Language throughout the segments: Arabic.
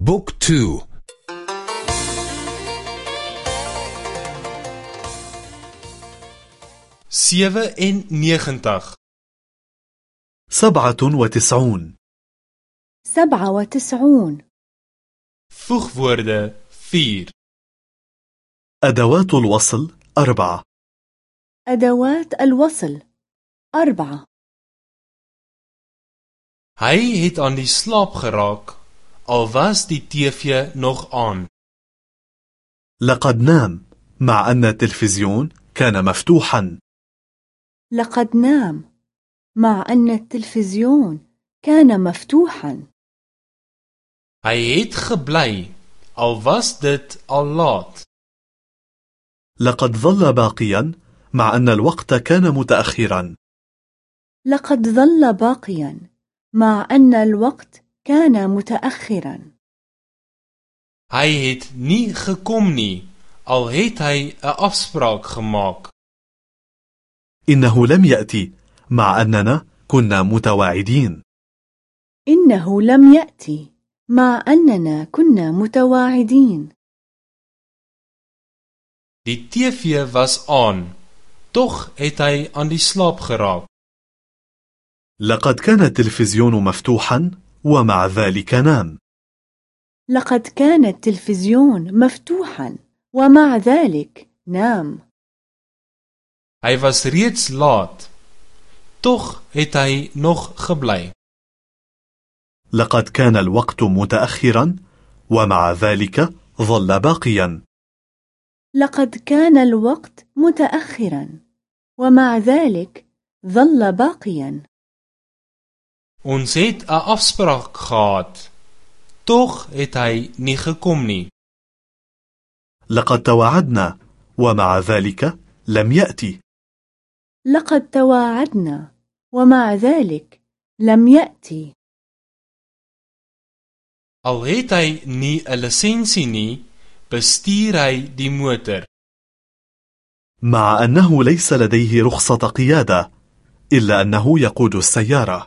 boek twee. sewe en negentig سبعة وتسعون. سبعة وتسعون. voegwoorde 4 أدوات الوصل أربعة. أدوات الوصل أربعة. Hy het aan die slaap geraak. Al was die TV nog aan. لقد نام مع أن التلفزيون كان مفتوحا لقد نام مع أن التلفزيون كان مفتوحا Hy het gebly al was dit al laat. لقد ظل باقيا مع أن الوقت كان متأخرا لقد ظل باقيا مع أن الوقت كان متأخرا Hy het nie gekom nie al het hy 'n afspraak gemaak. إنه لم يأتي مع أننا كنا متواعدين إنه لم يأتي مع أننا كنا متواعدين Die TV was aan. Tog het hy aan die slaap geraak. لقد كان التلفزيون مفتوحا ومع ذلك نام لقد كان التلفزيون مفتوحا ومع ذلك نام Hy was reeds laat. Tog het hy nog gebly. لقد كان الوقت متأخرا ومع ذلك ظل باقيا لقد كان الوقت متأخرا ومع ذلك ظل باقيا Ons het 'n afspraak gehad. Tog het hy nie gekom nie. لقد تواعدنا ومع ذلك لم يأتي لقد تواعدنا ومع ذلك لم يأتي Al het hy nie 'n lisensie nie, bestuur hy die motor. مع أنه ليس لديه رخصة قيادة إلا أنه يقود السيارة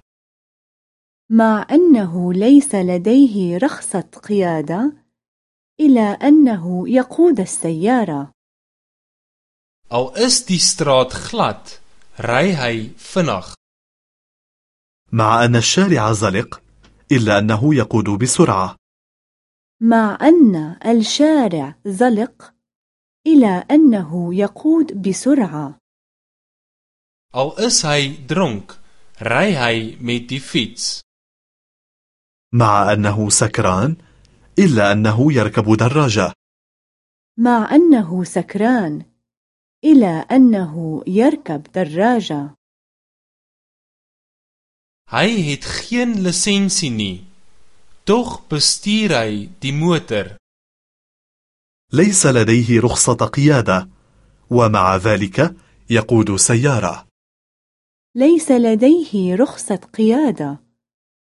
مع أنه ليس لديه رخصة قيادة إلى أنه يقود السيارة Al is die straat glad, ry hy vinnig. مع أن الشارع زلق إلا أنه يقود بسرعة مع أن الشارع زلق إلى أنه يقود بسرعة Al is hy dronk, ry hy met die fiets. مع أنه سكران إلا أنه يركب دراجة مع أنه سكران إلى أنه يركب دراجة Hy het geen lisensie nie. Tog bestuur hy die motor. ليس لديه رخصة قيادة ومع ذلك يقود سيارة ليس لديه رخصة قيادة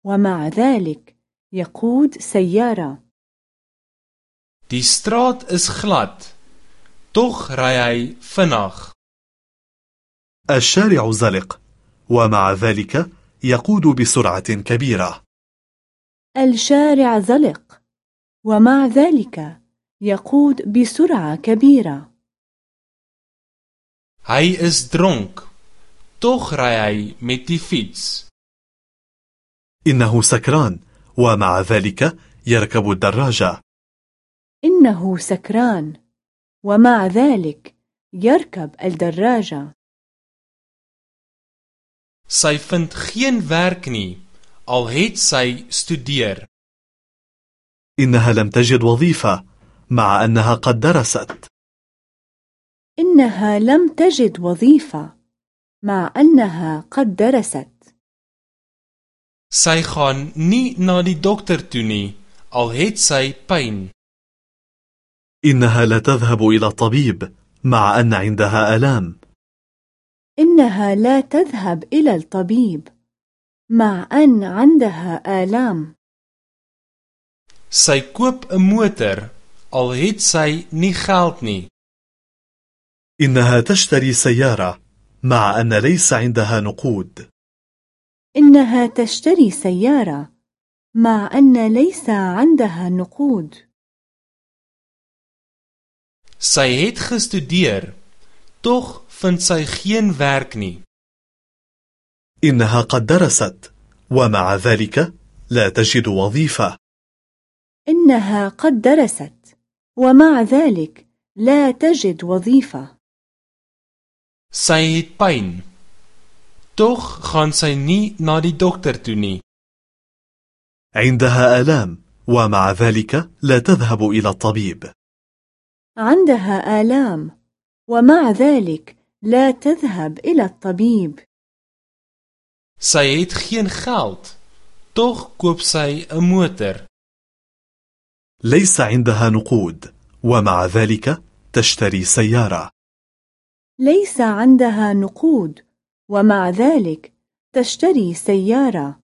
ومع ذلك يقود سيارة Die straat is glad. Tog ry hy vinnig. الشارع زلق ومع ذلك يقود بسرعة كبيرة الشارع زلق ومع ذلك يقود بسرعة كبيرة Hy is dronk. Tog ry hy met die fiets. إنه سكران ومع ذلك يركب الدراجة. إنه سكران. ومع ذلك يركب الدراجة. Sy vind geen werk nie al het sy studeer. إنها لم تجد وظيفة مع أنها قد درست. إنها لم تجد وظيفة مع أنها قد درست. Sy gaan nie na die dokter toe nie al het sy pyn. إنها لا تذهب إلى الطبيب مع أن عندها آلام إنها لا تذهب إلى الطبيب مع أن عندها آلام Sy koop 'n motor al het sy nie geld nie. إنها تشتري سيارة مع أن ليس عندها نقود إنها تشتري سيارة مع أن ليس عندها نقود Sy het gestudeer, tog vind sy geen werk nie. إنها قد درست ومع ذلك لا تجد وظيفة إنها قد درست ومع ذلك لا تجد وظيفة Sy het pyn. Tog gaan sy nie na die dokter toe nie. عندها آلام ومع ذلك لا تذهب إلى الطبيب عندها آلام ومع ذلك لا تذهب إلى الطبيب Sy het geen geld. Tog koop sy 'n motor. ليس عندها نقود ومع ذلك تشتري سيارة ليس عندها نقود ومع ذلك تشتري سيارة.